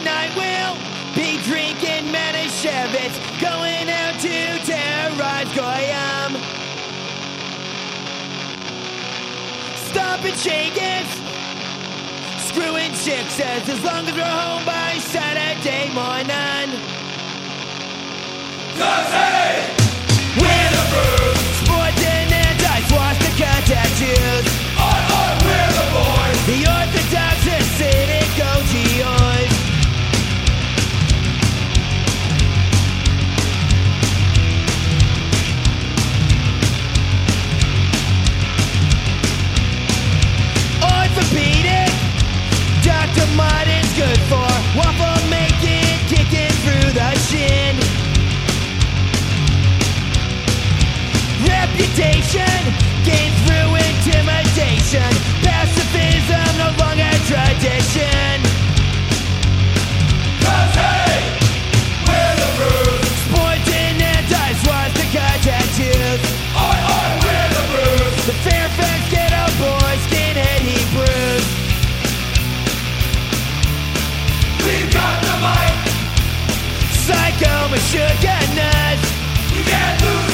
tonight we'll be drinking Manischewitz, going out to terrorize goyim. Stop and shake it, screwing chicks as, as long as we're home by Saturday morning. Cause sugar nuts. You can't lose.